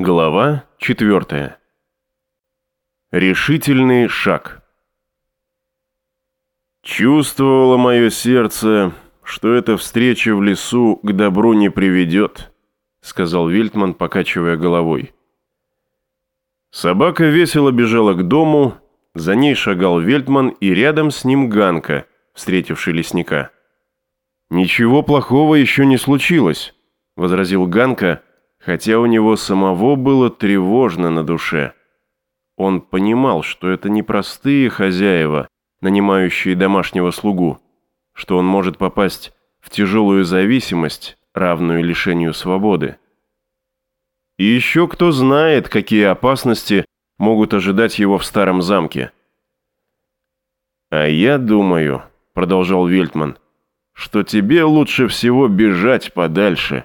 Глава 4. Решительный шаг. Чувствовало мое сердце, что эта встреча в лесу к добру не приведет, сказал Вильтман, покачивая головой. Собака весело бежала к дому, за ней шагал Вельтман и рядом с ним Ганка, встретивший лесника. «Ничего плохого еще не случилось», — возразил Ганка, хотя у него самого было тревожно на душе. Он понимал, что это не простые хозяева, нанимающие домашнего слугу, что он может попасть в тяжелую зависимость, равную лишению свободы. И еще кто знает, какие опасности могут ожидать его в старом замке. «А я думаю», — продолжал Вельтман, — «что тебе лучше всего бежать подальше».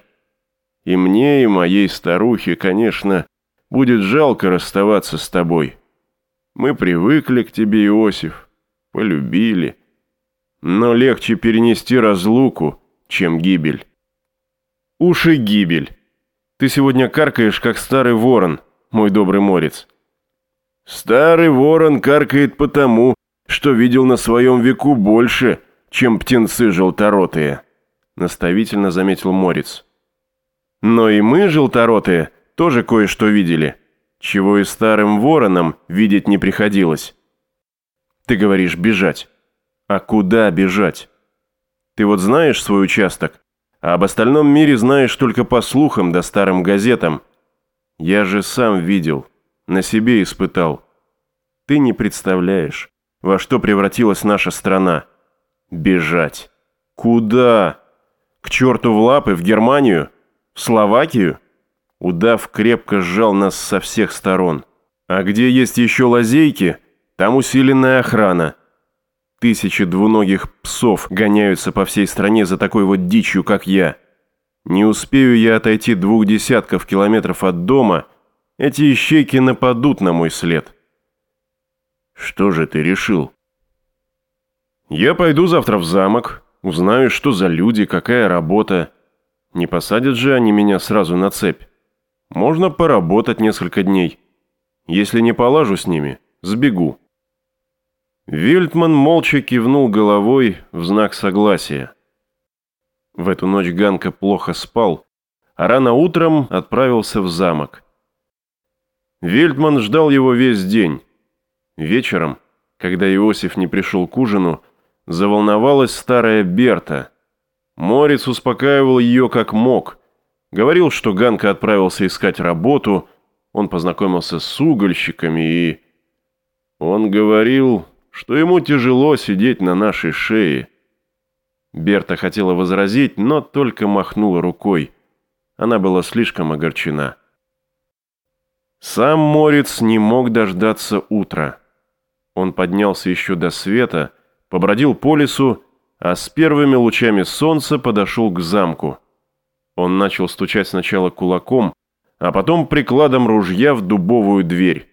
И мне, и моей старухе, конечно, будет жалко расставаться с тобой. Мы привыкли к тебе, Иосиф, полюбили. Но легче перенести разлуку, чем гибель. Уж и гибель. Ты сегодня каркаешь, как старый ворон, мой добрый морец. Старый ворон каркает потому, что видел на своем веку больше, чем птенцы желторотые, наставительно заметил морец. Но и мы, желторотые, тоже кое-что видели, чего и старым воронам видеть не приходилось. Ты говоришь бежать. А куда бежать? Ты вот знаешь свой участок, а об остальном мире знаешь только по слухам да старым газетам. Я же сам видел, на себе испытал. Ты не представляешь, во что превратилась наша страна. Бежать. Куда? К черту в лапы, в Германию? В Словакию? Удав крепко сжал нас со всех сторон. А где есть еще лазейки, там усиленная охрана. Тысячи двуногих псов гоняются по всей стране за такой вот дичью, как я. Не успею я отойти двух десятков километров от дома, эти ищейки нападут на мой след. Что же ты решил? Я пойду завтра в замок, узнаю, что за люди, какая работа. Не посадят же они меня сразу на цепь. Можно поработать несколько дней. Если не полажу с ними, сбегу». Вильтман молча кивнул головой в знак согласия. В эту ночь Ганка плохо спал, а рано утром отправился в замок. Вильтман ждал его весь день. Вечером, когда Иосиф не пришел к ужину, заволновалась старая Берта – Морец успокаивал ее как мог. Говорил, что Ганка отправился искать работу, он познакомился с угольщиками и... Он говорил, что ему тяжело сидеть на нашей шее. Берта хотела возразить, но только махнула рукой. Она была слишком огорчена. Сам Морец не мог дождаться утра. Он поднялся еще до света, побродил по лесу а с первыми лучами солнца подошел к замку. Он начал стучать сначала кулаком, а потом прикладом ружья в дубовую дверь.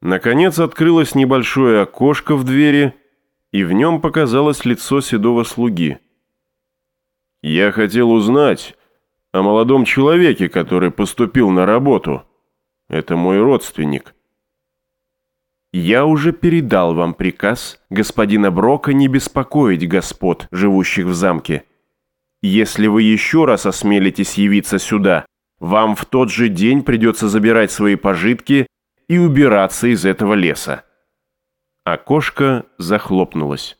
Наконец открылось небольшое окошко в двери, и в нем показалось лицо седого слуги. «Я хотел узнать о молодом человеке, который поступил на работу. Это мой родственник». «Я уже передал вам приказ господина Брока не беспокоить господ, живущих в замке. Если вы еще раз осмелитесь явиться сюда, вам в тот же день придется забирать свои пожитки и убираться из этого леса». Окошко захлопнулось.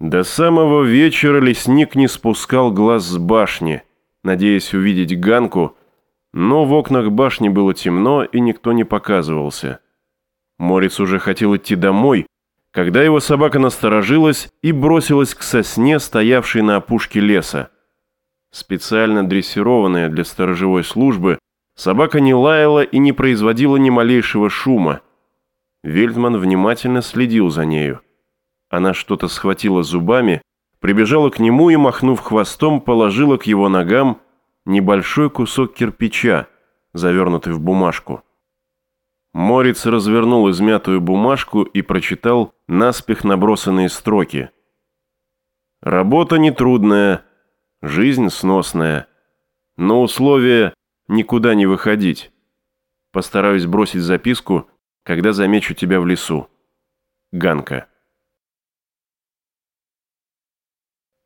До самого вечера лесник не спускал глаз с башни, надеясь увидеть Ганку, но в окнах башни было темно и никто не показывался. Морец уже хотел идти домой, когда его собака насторожилась и бросилась к сосне, стоявшей на опушке леса. Специально дрессированная для сторожевой службы, собака не лаяла и не производила ни малейшего шума. Вельтман внимательно следил за нею. Она что-то схватила зубами, прибежала к нему и, махнув хвостом, положила к его ногам небольшой кусок кирпича, завернутый в бумажку. Морец развернул измятую бумажку и прочитал наспех набросанные строки. «Работа нетрудная, жизнь сносная, но условия никуда не выходить. Постараюсь бросить записку, когда замечу тебя в лесу. Ганка.